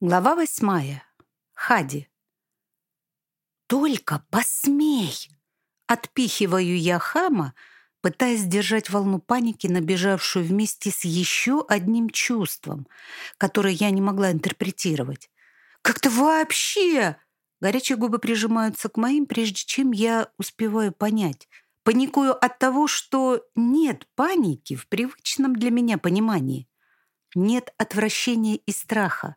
Глава восьмая. Хади. «Только посмей!» Отпихиваю я хама, пытаясь сдержать волну паники, набежавшую вместе с еще одним чувством, которое я не могла интерпретировать. «Как ты вообще?» Горячие губы прижимаются к моим, прежде чем я успеваю понять. Паникую от того, что нет паники в привычном для меня понимании. Нет отвращения и страха.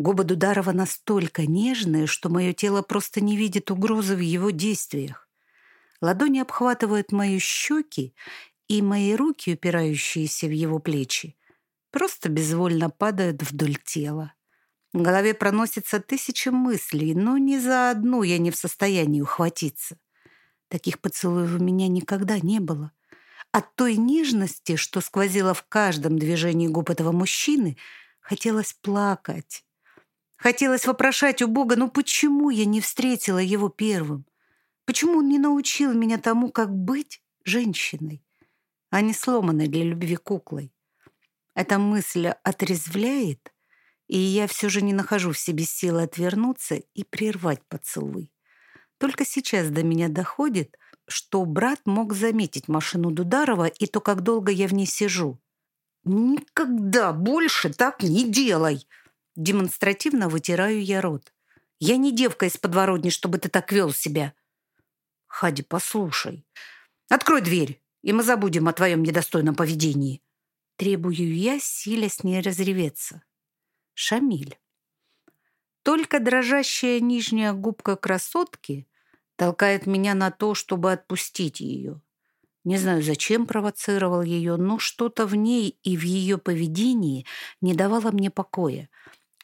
Губы Дударова настолько нежные, что мое тело просто не видит угрозы в его действиях. Ладони обхватывают мои щеки, и мои руки, упирающиеся в его плечи, просто безвольно падают вдоль тела. В голове проносится тысяча мыслей, но ни за одну я не в состоянии ухватиться. Таких поцелуев у меня никогда не было. От той нежности, что сквозила в каждом движении губ этого мужчины, хотелось плакать. Хотелось вопрошать у Бога, ну почему я не встретила его первым? Почему он не научил меня тому, как быть женщиной, а не сломанной для любви куклой? Эта мысль отрезвляет, и я все же не нахожу в себе силы отвернуться и прервать поцелуй. Только сейчас до меня доходит, что брат мог заметить машину Дударова и то, как долго я в ней сижу. «Никогда больше так не делай!» Демонстративно вытираю я рот. Я не девка из подворотни, чтобы ты так вел себя. Хади, послушай. Открой дверь, и мы забудем о твоем недостойном поведении. Требую я, силя с ней разреветься. Шамиль. Только дрожащая нижняя губка красотки толкает меня на то, чтобы отпустить ее. Не знаю, зачем провоцировал ее, но что-то в ней и в ее поведении не давало мне покоя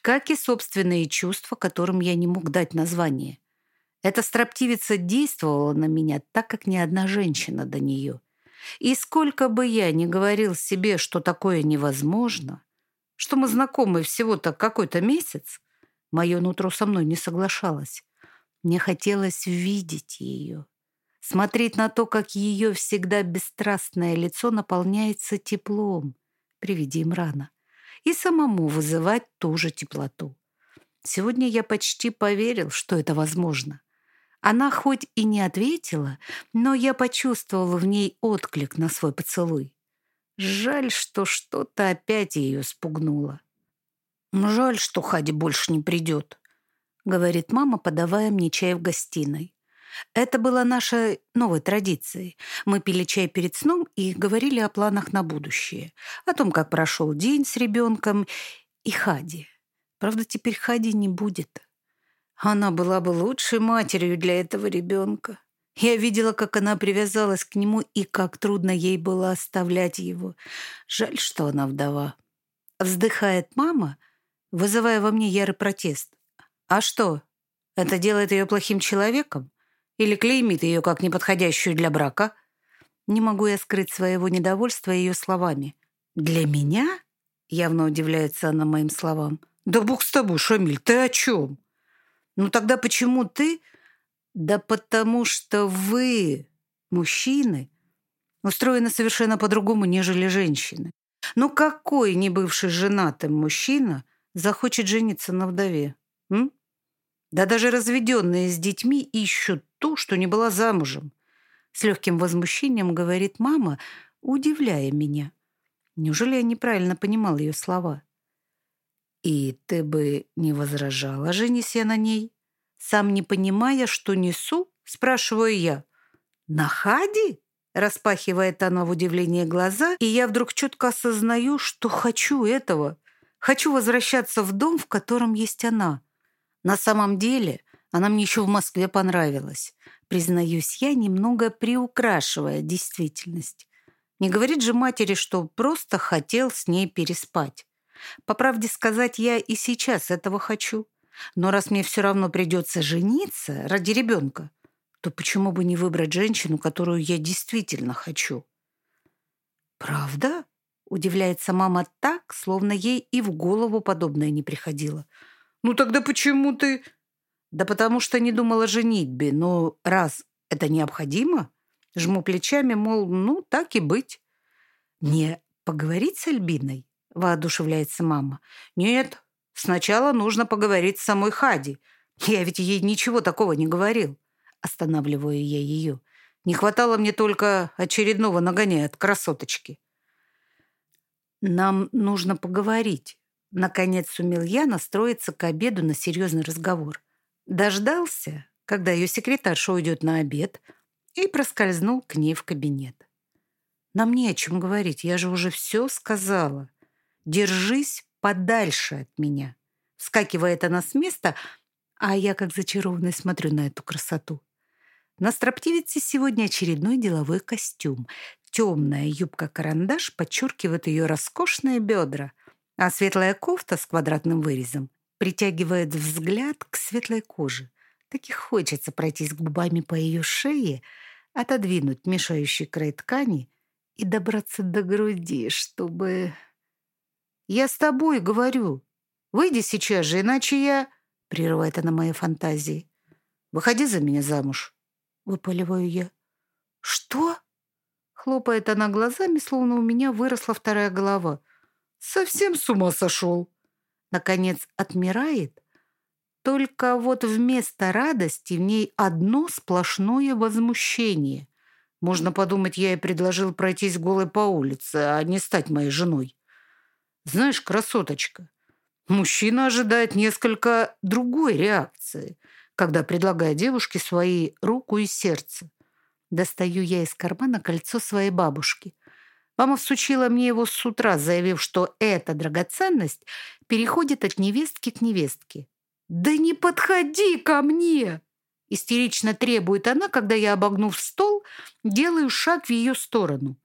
как и собственные чувства, которым я не мог дать название. Эта строптивица действовала на меня так, как ни одна женщина до нее. И сколько бы я ни говорил себе, что такое невозможно, что мы знакомы всего-то какой-то месяц, мое нутро со мной не соглашалось. Мне хотелось видеть ее, смотреть на то, как ее всегда бесстрастное лицо наполняется теплом при виде Имрана и самому вызывать ту же теплоту. Сегодня я почти поверил, что это возможно. Она хоть и не ответила, но я почувствовал в ней отклик на свой поцелуй. Жаль, что что-то опять ее спугнуло. «Жаль, что Хади больше не придет», — говорит мама, подавая мне чай в гостиной. Это была наша новой традицией. Мы пили чай перед сном и говорили о планах на будущее. О том, как прошел день с ребенком и Хади. Правда, теперь Хади не будет. Она была бы лучшей матерью для этого ребенка. Я видела, как она привязалась к нему и как трудно ей было оставлять его. Жаль, что она вдова. Вздыхает мама, вызывая во мне ярый протест. А что, это делает ее плохим человеком? Или клеймит ее как неподходящую для брака? Не могу я скрыть своего недовольства ее словами. «Для меня?» — явно удивляется она моим словам. «Да бог с тобой, Шамиль, ты о чем?» «Ну тогда почему ты?» «Да потому что вы, мужчины, устроены совершенно по-другому, нежели женщины. Ну какой не бывший женатым мужчина захочет жениться на вдове? М? Да даже разведенные с детьми ищут ту, что не была замужем. С легким возмущением говорит мама, удивляя меня. Неужели я неправильно понимал ее слова? «И ты бы не возражала, женись я на ней?» Сам не понимая, что несу, спрашиваю я. «На Хади?» Распахивает она в удивлении глаза, и я вдруг четко осознаю, что хочу этого. Хочу возвращаться в дом, в котором есть она. На самом деле она мне еще в Москве понравилась. Признаюсь я, немного приукрашивая действительность. Не говорит же матери, что просто хотел с ней переспать. По правде сказать, я и сейчас этого хочу. Но раз мне все равно придется жениться ради ребенка, то почему бы не выбрать женщину, которую я действительно хочу? «Правда?» — удивляется мама так, словно ей и в голову подобное не приходило — «Ну тогда почему ты...» «Да потому что не думала о женитьбе. Но раз это необходимо...» Жму плечами, мол, ну, так и быть. «Не поговорить с Альбиной?» — воодушевляется мама. «Нет, Сначала нужно поговорить с самой Хади. Я ведь ей ничего такого не говорил. Останавливаю я ее. Не хватало мне только очередного нагоняя от красоточки. Нам нужно поговорить. Наконец сумел я настроиться к обеду на серьезный разговор. Дождался, когда ее секретарша уйдет на обед, и проскользнул к ней в кабинет. Нам не о чем говорить, я же уже все сказала. Держись подальше от меня. Вскакивает она с места, а я как зачарованный смотрю на эту красоту. На строптивице сегодня очередной деловой костюм. Темная юбка-карандаш подчеркивает ее роскошные бедра, а светлая кофта с квадратным вырезом притягивает взгляд к светлой коже. Так и хочется пройтись губами по ее шее, отодвинуть мешающий край ткани и добраться до груди, чтобы... «Я с тобой говорю. Выйди сейчас же, иначе я...» — прерывает она мои фантазии. «Выходи за меня замуж», — выпаливаю я. «Что?» — хлопает она глазами, словно у меня выросла вторая голова. «Совсем с ума сошел!» Наконец отмирает, только вот вместо радости в ней одно сплошное возмущение. Можно подумать, я ей предложил пройтись голой по улице, а не стать моей женой. Знаешь, красоточка, мужчина ожидает несколько другой реакции, когда предлагает девушке свои руку и сердце. Достаю я из кармана кольцо своей бабушки. Мама всучила мне его с утра, заявив, что эта драгоценность переходит от невестки к невестке. «Да не подходи ко мне!» Истерично требует она, когда я, обогнув стол, делаю шаг в ее сторону.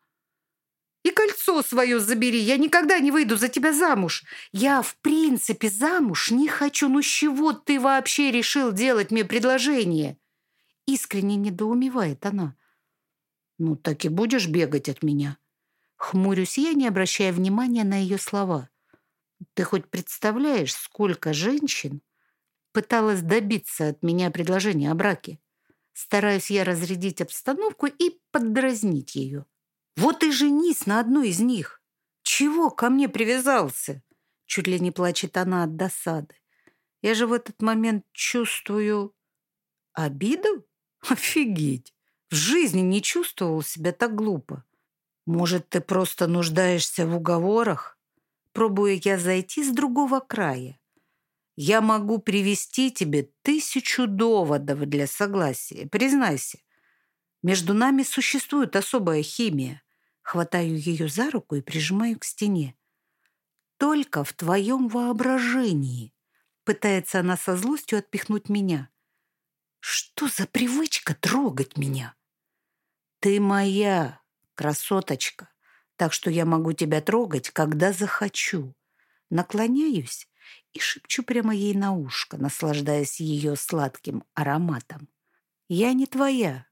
«И кольцо свое забери, я никогда не выйду за тебя замуж. Я, в принципе, замуж не хочу. Ну с чего ты вообще решил делать мне предложение?» Искренне недоумевает она. «Ну так и будешь бегать от меня?» Хмурюсь я, не обращая внимания на ее слова. «Ты хоть представляешь, сколько женщин пыталась добиться от меня предложения о браке. Стараюсь я разрядить обстановку и поддразнить ее. Вот и женись на одной из них. Чего ко мне привязался? Чуть ли не плачет она от досады. Я же в этот момент чувствую обиду? Офигеть! В жизни не чувствовал себя так глупо. Может, ты просто нуждаешься в уговорах? Пробую я зайти с другого края. Я могу привести тебе тысячу доводов для согласия. Признайся, между нами существует особая химия. Хватаю ее за руку и прижимаю к стене. Только в твоем воображении. Пытается она со злостью отпихнуть меня. Что за привычка трогать меня? Ты моя красоточка, так что я могу тебя трогать, когда захочу. Наклоняюсь и шепчу прямо ей на ушко, наслаждаясь ее сладким ароматом. «Я не твоя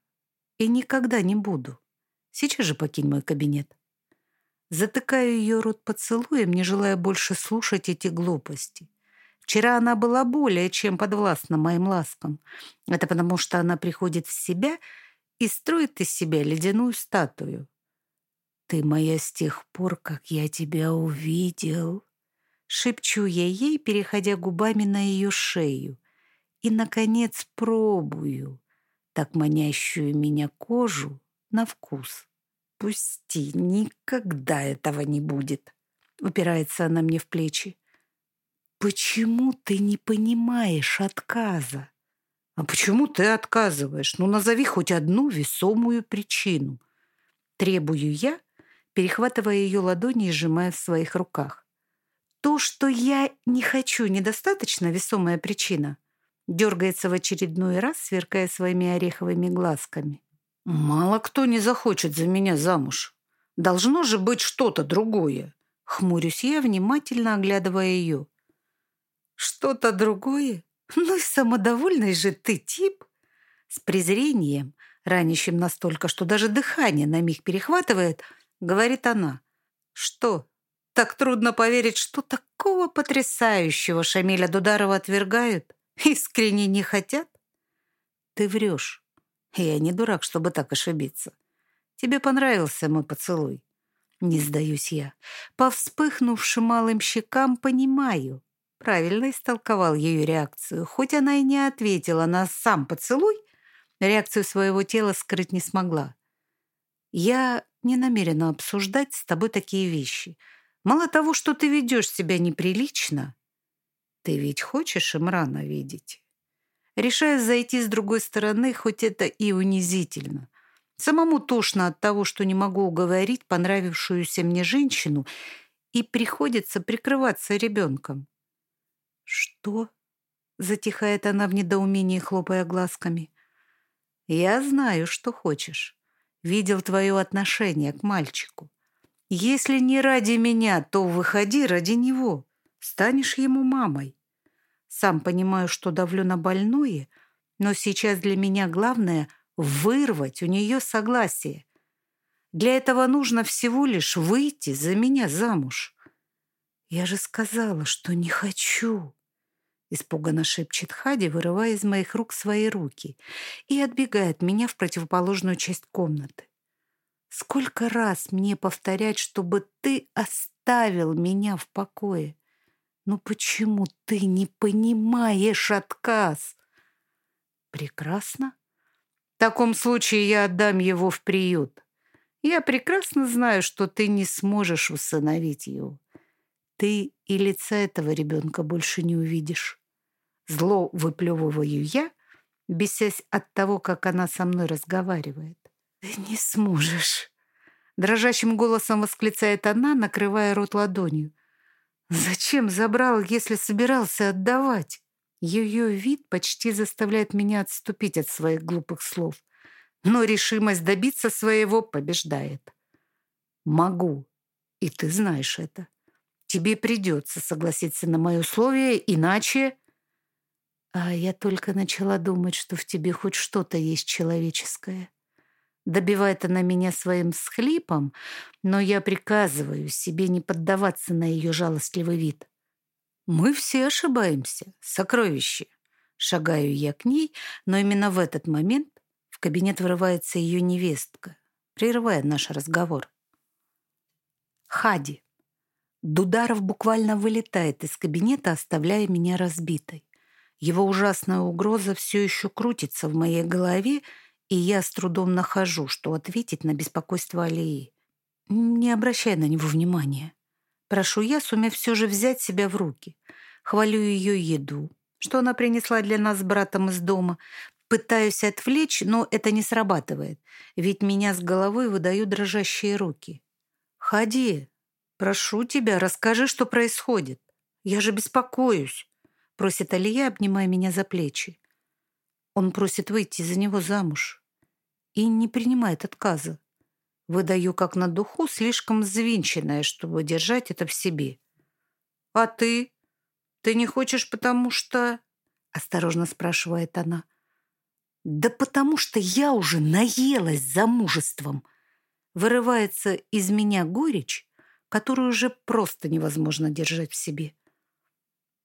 и никогда не буду. Сейчас же покинь мой кабинет». Затыкаю ее рот поцелуем, не желая больше слушать эти глупости. Вчера она была более чем подвластна моим ласкам. Это потому, что она приходит в себя и строит из себя ледяную статую. «Ты моя с тех пор, как я тебя увидел», Шепчу я ей, переходя губами на ее шею. И, наконец, пробую так манящую меня кожу на вкус. «Пусти, никогда этого не будет!» Упирается она мне в плечи. «Почему ты не понимаешь отказа?» «А почему ты отказываешь? Ну, назови хоть одну весомую причину». Требую я, перехватывая ее ладони и сжимая в своих руках. То, что я не хочу, недостаточно весомая причина. Дергается в очередной раз, сверкая своими ореховыми глазками. Мало кто не захочет за меня замуж. Должно же быть что-то другое. Хмурюсь я, внимательно оглядывая ее. Что-то другое? Ну и самодовольный же ты тип. С презрением, ранящим настолько, что даже дыхание на миг перехватывает, говорит она. Что, так трудно поверить, что такого потрясающего Шамиля Дударова отвергают. Искренне не хотят? Ты врешь. Я не дурак, чтобы так ошибиться. Тебе понравился мой поцелуй. Не сдаюсь я. По вспыхнувшим малым щекам понимаю. правильно истолковал ее реакцию. Хоть она и не ответила на сам поцелуй, реакцию своего тела скрыть не смогла. Я не намерена обсуждать с тобой такие вещи. Мало того, что ты ведешь себя неприлично, ты ведь хочешь им рано видеть. Решаю зайти с другой стороны, хоть это и унизительно. Самому тошно от того, что не могу уговорить понравившуюся мне женщину, и приходится прикрываться ребенком. «Что?» — затихает она в недоумении, хлопая глазками. «Я знаю, что хочешь. Видел твое отношение к мальчику. Если не ради меня, то выходи ради него. Станешь ему мамой. Сам понимаю, что давлю на больное, но сейчас для меня главное — вырвать у нее согласие. Для этого нужно всего лишь выйти за меня замуж. Я же сказала, что не хочу. Испуганно шепчет Хади, вырывая из моих рук свои руки и отбегает меня в противоположную часть комнаты. Сколько раз мне повторять, чтобы ты оставил меня в покое? Ну почему ты не понимаешь отказ? Прекрасно. В таком случае я отдам его в приют. Я прекрасно знаю, что ты не сможешь усыновить его. Ты и лица этого ребенка больше не увидишь. Зло выплевываю я, бесясь от того, как она со мной разговаривает. «Ты не сможешь!» Дрожащим голосом восклицает она, накрывая рот ладонью. «Зачем забрал, если собирался отдавать?» Ее вид почти заставляет меня отступить от своих глупых слов. Но решимость добиться своего побеждает. «Могу, и ты знаешь это. Тебе придется согласиться на мои условия, иначе...» А я только начала думать, что в тебе хоть что-то есть человеческое. Добивает она меня своим схлипом, но я приказываю себе не поддаваться на ее жалостливый вид. Мы все ошибаемся, сокровище. Шагаю я к ней, но именно в этот момент в кабинет вырывается ее невестка, прерывая наш разговор. Хади. Дударов буквально вылетает из кабинета, оставляя меня разбитой. Его ужасная угроза все еще крутится в моей голове, и я с трудом нахожу, что ответить на беспокойство Алии. Не обращай на него внимания. Прошу я, сумев все же взять себя в руки. Хвалю ее еду, что она принесла для нас с братом из дома. Пытаюсь отвлечь, но это не срабатывает, ведь меня с головой выдают дрожащие руки. «Ходи, прошу тебя, расскажи, что происходит. Я же беспокоюсь» просит Алия, обнимая меня за плечи. Он просит выйти за него замуж и не принимает отказа. Выдаю как на духу, слишком взвинченная, чтобы держать это в себе. «А ты? Ты не хочешь, потому что...» Осторожно спрашивает она. «Да потому что я уже наелась замужеством!» Вырывается из меня горечь, которую уже просто невозможно держать в себе.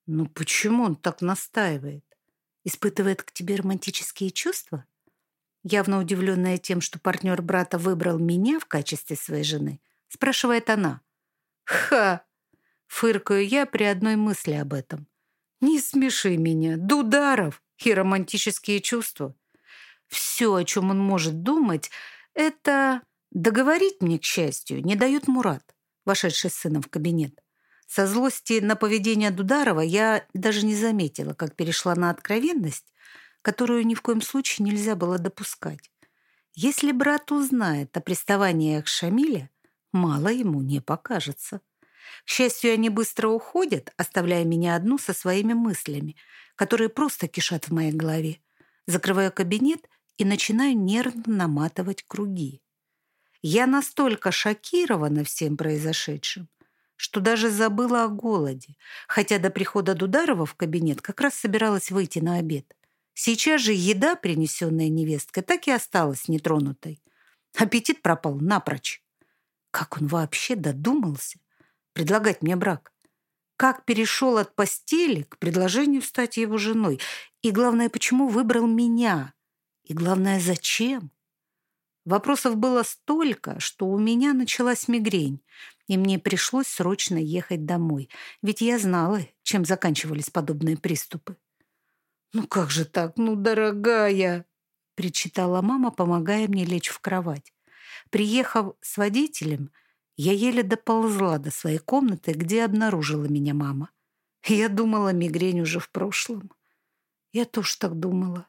Ну почему он так настаивает? Испытывает к тебе романтические чувства? Явно удивленная тем, что партнер брата выбрал меня в качестве своей жены, спрашивает она. «Ха!» — фыркаю я при одной мысли об этом. «Не смеши меня, Дударов и романтические чувства. Все, о чем он может думать, это договорить мне, к счастью, не дает Мурат, вошедший сыном в кабинет. Со злости на поведение Дударова я даже не заметила, как перешла на откровенность, которую ни в коем случае нельзя было допускать. Если брат узнает о приставаниях Шамиля, мало ему не покажется. К счастью, они быстро уходят, оставляя меня одну со своими мыслями, которые просто кишат в моей голове. Закрываю кабинет и начинаю нервно наматывать круги. Я настолько шокирована всем произошедшим, что даже забыла о голоде, хотя до прихода Дударова в кабинет как раз собиралась выйти на обед. Сейчас же еда, принесенная невесткой, так и осталась нетронутой. Аппетит пропал напрочь. Как он вообще додумался предлагать мне брак? Как перешел от постели к предложению стать его женой? И главное, почему выбрал меня? И главное, зачем? Вопросов было столько, что у меня началась мигрень. И мне пришлось срочно ехать домой, ведь я знала, чем заканчивались подобные приступы. «Ну как же так, ну, дорогая!» — причитала мама, помогая мне лечь в кровать. Приехав с водителем, я еле доползла до своей комнаты, где обнаружила меня мама. Я думала, мигрень уже в прошлом. Я тоже так думала.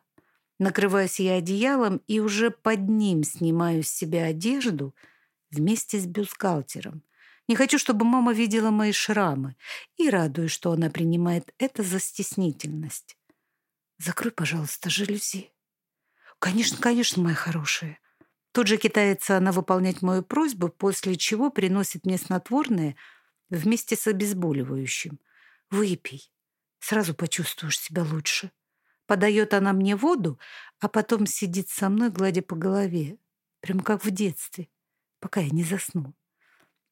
Накрываюсь я одеялом и уже под ним снимаю с себя одежду вместе с бюстгальтером. Не хочу, чтобы мама видела мои шрамы, и радуюсь, что она принимает это за стеснительность. Закрой, пожалуйста, жалюзи. Конечно, конечно, моя хорошая. Тут же китается она выполнять мою просьбу, после чего приносит мне снотворное вместе с обезболивающим. Выпей. Сразу почувствуешь себя лучше. Подает она мне воду, а потом сидит со мной, гладя по голове. Прям как в детстве, пока я не засну.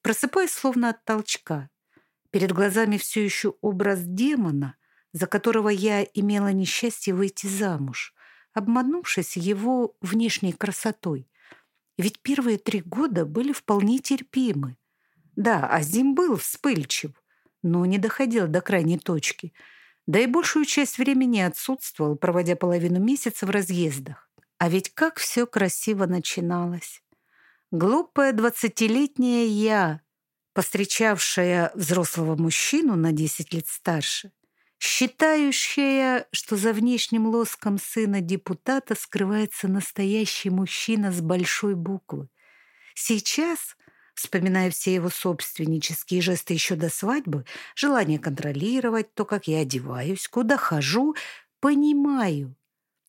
Просыпаюсь словно от толчка. Перед глазами все еще образ демона, за которого я имела несчастье выйти замуж, обманувшись его внешней красотой. Ведь первые три года были вполне терпимы. Да, Азим был вспыльчив, но не доходил до крайней точки. Да и большую часть времени отсутствовал, проводя половину месяца в разъездах. А ведь как все красиво начиналось. Глупая двадцатилетняя я, постречавшая взрослого мужчину на десять лет старше, считающая, что за внешним лоском сына депутата скрывается настоящий мужчина с большой буквы. Сейчас вспоминая все его собственнические жесты еще до свадьбы, желание контролировать то, как я одеваюсь, куда хожу, понимаю.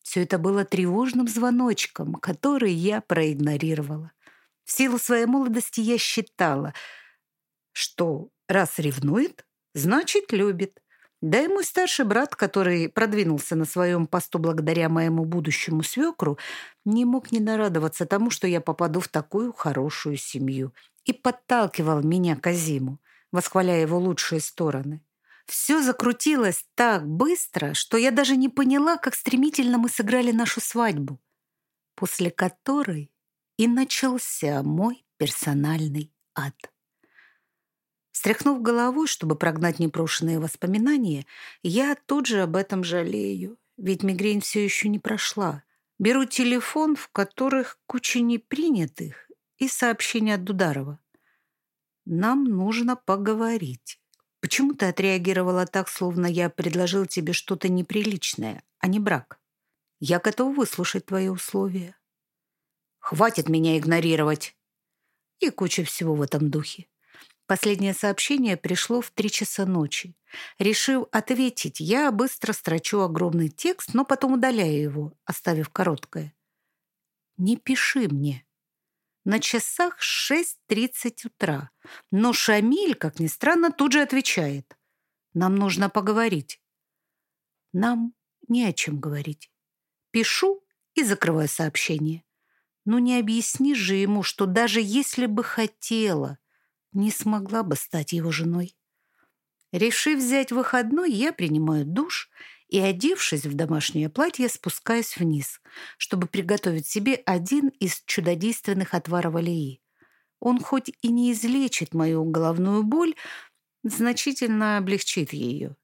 Все это было тревожным звоночком, который я проигнорировала. В силу своей молодости я считала, что раз ревнует, значит любит. Да и мой старший брат, который продвинулся на своем посту благодаря моему будущему свекру, не мог не нарадоваться тому, что я попаду в такую хорошую семью и подталкивал меня к Азиму, восхваляя его лучшие стороны. Все закрутилось так быстро, что я даже не поняла, как стремительно мы сыграли нашу свадьбу, после которой и начался мой персональный ад. Стряхнув головой, чтобы прогнать непрошенные воспоминания, я тут же об этом жалею, ведь мигрень все еще не прошла. Беру телефон, в которых куча непринятых, и сообщение от Дударова. «Нам нужно поговорить. Почему ты отреагировала так, словно я предложил тебе что-то неприличное, а не брак? Я готов выслушать твои условия». «Хватит меня игнорировать!» И куча всего в этом духе. Последнее сообщение пришло в три часа ночи. Решив ответить, я быстро строчу огромный текст, но потом удаляю его, оставив короткое. «Не пиши мне. На часах 6.30 утра. Но Шамиль, как ни странно, тут же отвечает. Нам нужно поговорить. Нам не о чем говорить. Пишу и закрываю сообщение. Ну не объяснишь же ему, что даже если бы хотела, не смогла бы стать его женой. Решив взять выходной, я принимаю душ и, одевшись в домашнее платье, спускаюсь вниз, чтобы приготовить себе один из чудодейственных отваров алии. Он хоть и не излечит мою головную боль, значительно облегчит ее.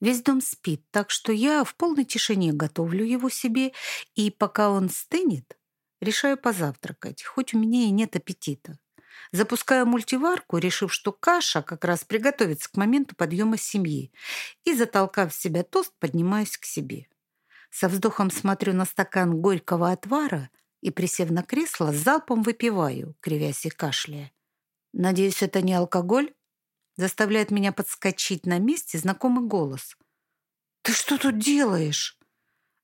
Весь дом спит, так что я в полной тишине готовлю его себе, и пока он стынет, решаю позавтракать, хоть у меня и нет аппетита. Запускаю мультиварку, решив, что каша как раз приготовится к моменту подъема семьи, и, затолкав в себя тост, поднимаюсь к себе. Со вздохом смотрю на стакан горького отвара и, присев на кресло, залпом выпиваю, кривясь и кашляя. Надеюсь, это не алкоголь? Заставляет меня подскочить на месте знакомый голос. «Ты что тут делаешь?»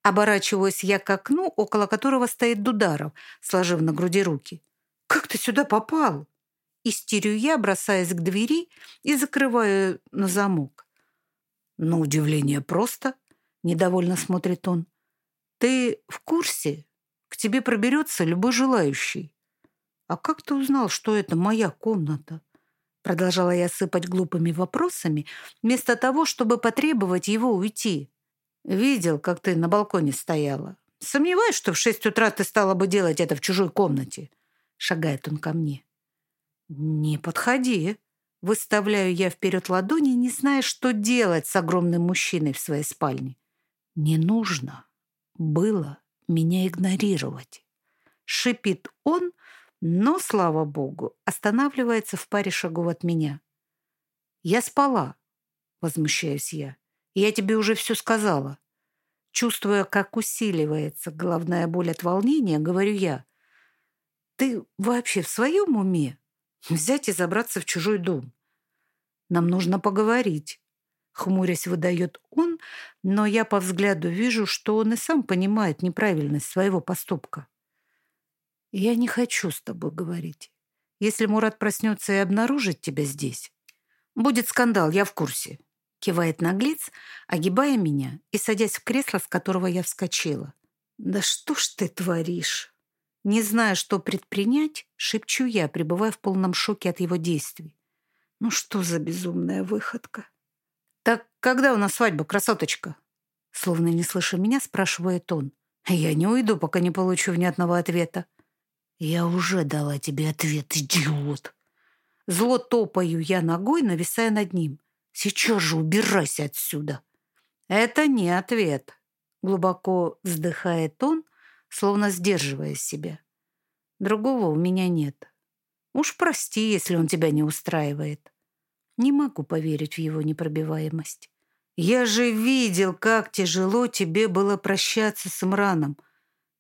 Оборачиваюсь я к окну, около которого стоит Дударов, сложив на груди руки. «Как ты сюда попал?» Истерию я, бросаясь к двери и закрываю на замок. На удивление просто, недовольно смотрит он. Ты в курсе? К тебе проберется любой желающий. А как ты узнал, что это моя комната? Продолжала я сыпать глупыми вопросами, вместо того, чтобы потребовать его уйти. Видел, как ты на балконе стояла. Сомневаюсь, что в шесть утра ты стала бы делать это в чужой комнате. Шагает он ко мне. «Не подходи», — выставляю я вперед ладони, не зная, что делать с огромным мужчиной в своей спальне. «Не нужно было меня игнорировать», — шипит он, но, слава богу, останавливается в паре шагов от меня. «Я спала», — возмущаюсь я. «Я тебе уже все сказала». Чувствуя, как усиливается головная боль от волнения, говорю я. «Ты вообще в своем уме? Взять и забраться в чужой дом? Нам нужно поговорить». Хмурясь, выдает он, но я по взгляду вижу, что он и сам понимает неправильность своего поступка. «Я не хочу с тобой говорить. Если Мурат проснется и обнаружит тебя здесь, будет скандал, я в курсе», — кивает наглец, огибая меня и садясь в кресло, с которого я вскочила. «Да что ж ты творишь?» Не зная, что предпринять, шепчу я, пребывая в полном шоке от его действий. «Ну что за безумная выходка?» «Так когда у нас свадьба, красоточка?» Словно не слыша меня, спрашивает он. «Я не уйду, пока не получу внятного ответа». «Я уже дала тебе ответ, идиот!» Зло топаю я ногой, нависая над ним. «Сейчас же убирайся отсюда!» «Это не ответ», — глубоко вздыхает он, словно сдерживая себя. «Другого у меня нет. Уж прости, если он тебя не устраивает. Не могу поверить в его непробиваемость. Я же видел, как тяжело тебе было прощаться с Мраном,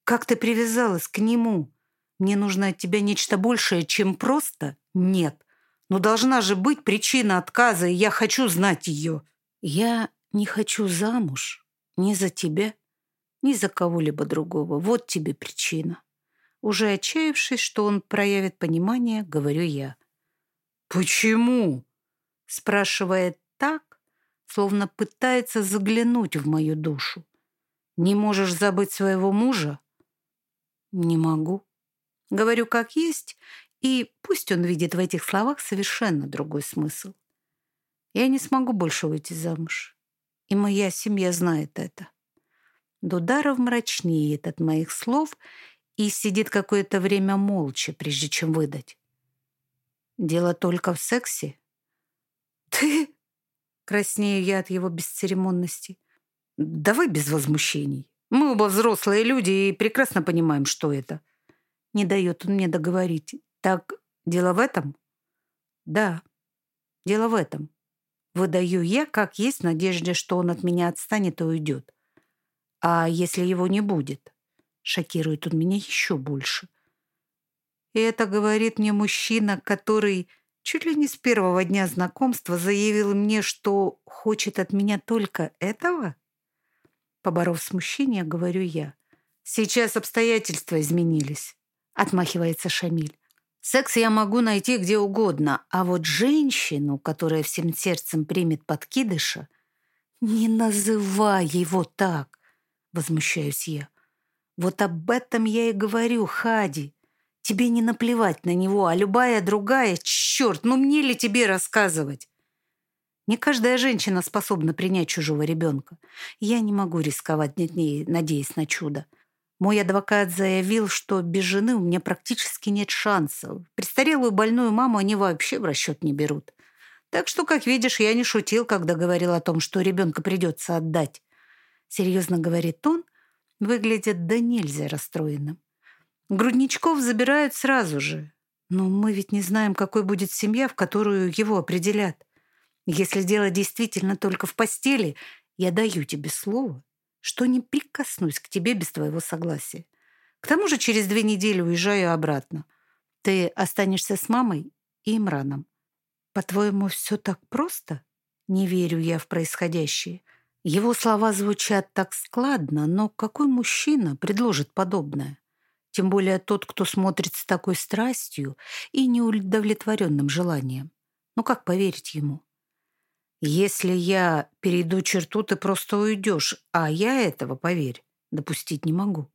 как ты привязалась к нему». Мне нужно от тебя нечто большее, чем просто «нет». Но должна же быть причина отказа, и я хочу знать ее. Я не хочу замуж ни за тебя, ни за кого-либо другого. Вот тебе причина. Уже отчаявшись, что он проявит понимание, говорю я. «Почему?» спрашивает так, словно пытается заглянуть в мою душу. «Не можешь забыть своего мужа?» «Не могу», Говорю как есть, и пусть он видит в этих словах совершенно другой смысл. Я не смогу больше выйти замуж. И моя семья знает это. Дударов мрачнеет от моих слов и сидит какое-то время молча, прежде чем выдать. Дело только в сексе. Ты... Краснею я от его бесцеремонности. Давай без возмущений. Мы оба взрослые люди и прекрасно понимаем, что это. Не дает он мне договорить. Так, дело в этом? Да, дело в этом. Выдаю я, как есть, в надежде, что он от меня отстанет и уйдет. А если его не будет? Шокирует он меня еще больше. И это говорит мне мужчина, который чуть ли не с первого дня знакомства заявил мне, что хочет от меня только этого? Поборов смущение, говорю я. Сейчас обстоятельства изменились отмахивается Шамиль. Секс я могу найти где угодно, а вот женщину, которая всем сердцем примет подкидыша, не называй его так, возмущаюсь я. Вот об этом я и говорю, Хади. Тебе не наплевать на него, а любая другая, черт, ну мне ли тебе рассказывать? Не каждая женщина способна принять чужого ребенка. Я не могу рисковать над ней, надеясь на чудо. Мой адвокат заявил, что без жены у меня практически нет шансов. Престарелую больную маму они вообще в расчет не берут. Так что, как видишь, я не шутил, когда говорил о том, что ребенка придется отдать. Серьезно говорит он, выглядит да нельзя расстроенным. Грудничков забирают сразу же. Но мы ведь не знаем, какой будет семья, в которую его определят. Если дело действительно только в постели, я даю тебе слово, что не прикоснусь к тебе без твоего согласия. К тому же через две недели уезжаю обратно. Ты останешься с мамой и Имраном. По-твоему, все так просто? Не верю я в происходящее. Его слова звучат так складно, но какой мужчина предложит подобное? Тем более тот, кто смотрит с такой страстью и неудовлетворенным желанием. Ну как поверить ему? Если я перейду черту, ты просто уйдешь, а я этого, поверь, допустить не могу.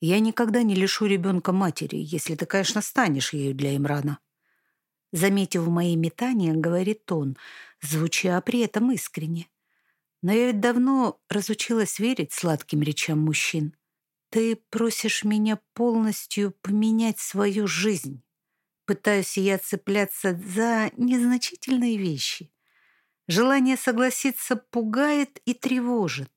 Я никогда не лишу ребенка матери, если ты, конечно, станешь ею для Имрана. Заметив мои метания, говорит он, звуча при этом искренне. Но я ведь давно разучилась верить сладким речам мужчин. Ты просишь меня полностью поменять свою жизнь, Пытаюсь я цепляться за незначительные вещи. Желание согласиться пугает и тревожит.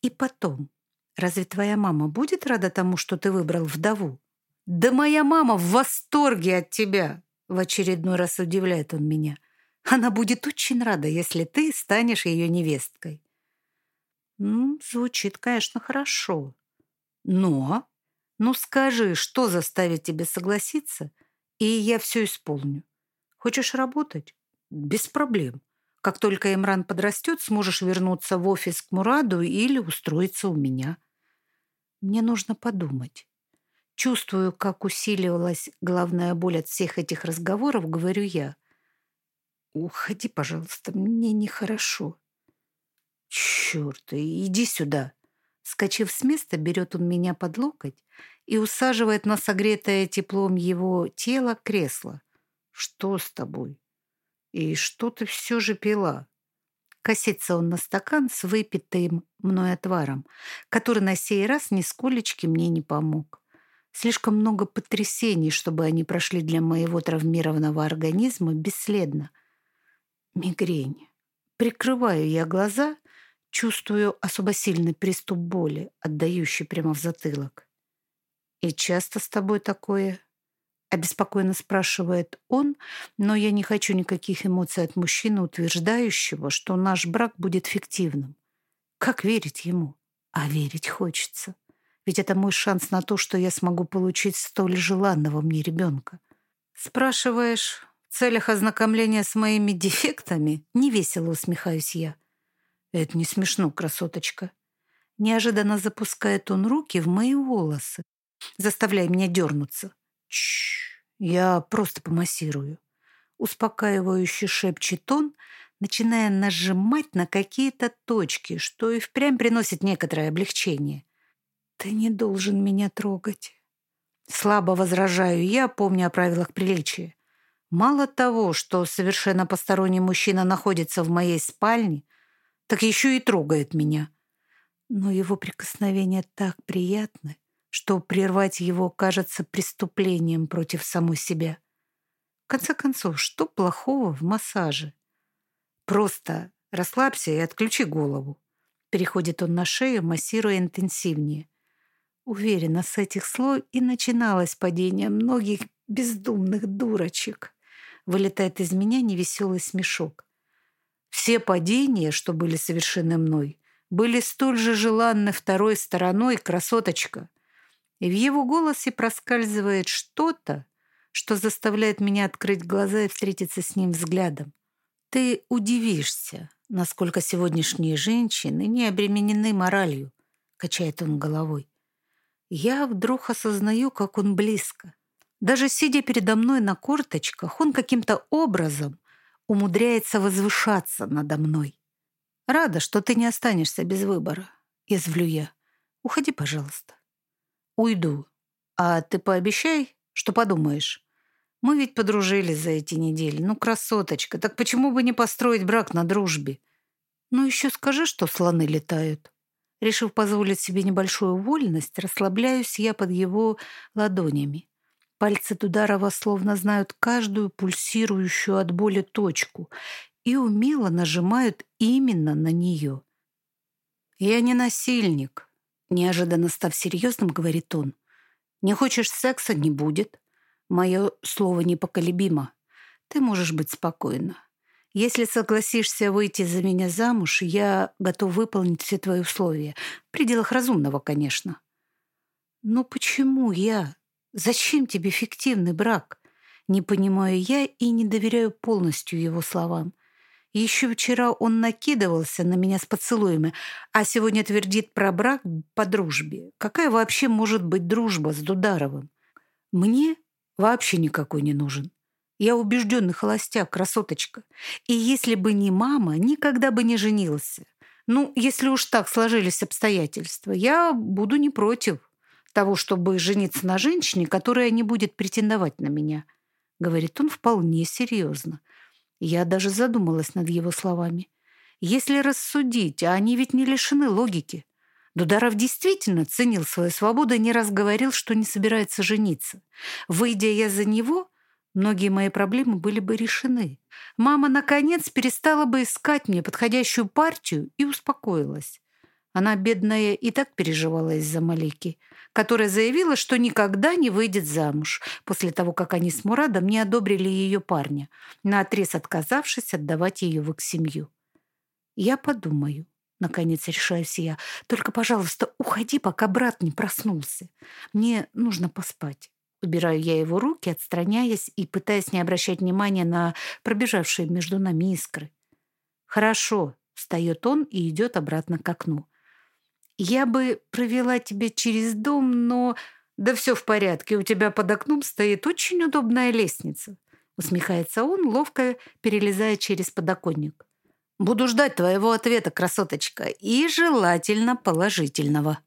И потом, разве твоя мама будет рада тому, что ты выбрал вдову? Да моя мама в восторге от тебя, в очередной раз удивляет он меня. Она будет очень рада, если ты станешь ее невесткой. Ну, звучит, конечно, хорошо. Но, ну скажи, что заставит тебя согласиться, и я все исполню. Хочешь работать? Без проблем. Как только Имран подрастет, сможешь вернуться в офис к Мураду или устроиться у меня. Мне нужно подумать. Чувствую, как усиливалась головная боль от всех этих разговоров, говорю я. «Уходи, пожалуйста, мне нехорошо». «Черт, иди сюда!» Скочив с места, берет он меня под локоть и усаживает на согретое теплом его тела кресло. «Что с тобой? И что ты все же пила?» Косится он на стакан с выпитым мной отваром, который на сей раз нисколечки мне не помог. Слишком много потрясений, чтобы они прошли для моего травмированного организма бесследно. Мигрень. Прикрываю я глаза, чувствую особо сильный приступ боли, отдающий прямо в затылок. «И часто с тобой такое?» Обеспокоенно спрашивает он, но я не хочу никаких эмоций от мужчины, утверждающего, что наш брак будет фиктивным. Как верить ему? А верить хочется. Ведь это мой шанс на то, что я смогу получить столь желанного мне ребенка. Спрашиваешь, в целях ознакомления с моими дефектами? Невесело усмехаюсь я. Это не смешно, красоточка. Неожиданно запускает он руки в мои волосы, заставляя меня дернуться. Чш, я просто помассирую. Успокаивающе шепчет он, начиная нажимать на какие-то точки, что и впрямь приносит некоторое облегчение. «Ты не должен меня трогать». Слабо возражаю я, помня о правилах приличия. Мало того, что совершенно посторонний мужчина находится в моей спальне, так еще и трогает меня. Но его прикосновения так приятны, что прервать его кажется преступлением против самой себя. В конце концов, что плохого в массаже? Просто расслабься и отключи голову. Переходит он на шею, массируя интенсивнее. Уверена, с этих слой и начиналось падение многих бездумных дурочек. Вылетает из меня невеселый смешок. Все падения, что были совершены мной, были столь же желанны второй стороной, красоточка. И в его голосе проскальзывает что-то, что заставляет меня открыть глаза и встретиться с ним взглядом. Ты удивишься, насколько сегодняшние женщины не обременены моралью, качает он головой. Я вдруг осознаю, как он близко. Даже сидя передо мной на корточках, он каким-то образом умудряется возвышаться надо мной. Рада, что ты не останешься без выбора, язвлю я. Уходи, пожалуйста. Уйду. А ты пообещай, что подумаешь. Мы ведь подружились за эти недели. Ну, красоточка, так почему бы не построить брак на дружбе? Ну, еще скажи, что слоны летают. Решив позволить себе небольшую вольность, расслабляюсь я под его ладонями. Пальцы Дударова словно знают каждую пульсирующую от боли точку и умело нажимают именно на нее. «Я не насильник», — неожиданно став серьезным, говорит он. «Не хочешь секса — не будет. Мое слово непоколебимо. Ты можешь быть спокойна. Если согласишься выйти за меня замуж, я готов выполнить все твои условия. В пределах разумного, конечно. Но почему я? Зачем тебе фиктивный брак? Не понимаю я и не доверяю полностью его словам. Еще вчера он накидывался на меня с поцелуями, а сегодня твердит про брак по дружбе. Какая вообще может быть дружба с Дударовым? Мне вообще никакой не нужен. Я убежденный холостяк, красоточка. И если бы не мама, никогда бы не женился. Ну, если уж так сложились обстоятельства, я буду не против того, чтобы жениться на женщине, которая не будет претендовать на меня. Говорит он вполне серьезно. Я даже задумалась над его словами. Если рассудить, а они ведь не лишены логики. Дударов действительно ценил свою свободу и не раз говорил, что не собирается жениться. Выйдя я за него, многие мои проблемы были бы решены. Мама, наконец, перестала бы искать мне подходящую партию и успокоилась. Она, бедная, и так переживала из-за Малики, которая заявила, что никогда не выйдет замуж после того, как они с Мурадом не одобрили ее парня, наотрез отказавшись отдавать ее в их семью. «Я подумаю», — наконец решаюсь я. «Только, пожалуйста, уходи, пока брат не проснулся. Мне нужно поспать». Убираю я его руки, отстраняясь и пытаясь не обращать внимания на пробежавшие между нами искры. «Хорошо», — встает он и идет обратно к окну. «Я бы провела тебя через дом, но...» «Да все в порядке, у тебя под окном стоит очень удобная лестница», усмехается он, ловко перелезая через подоконник. «Буду ждать твоего ответа, красоточка, и желательно положительного».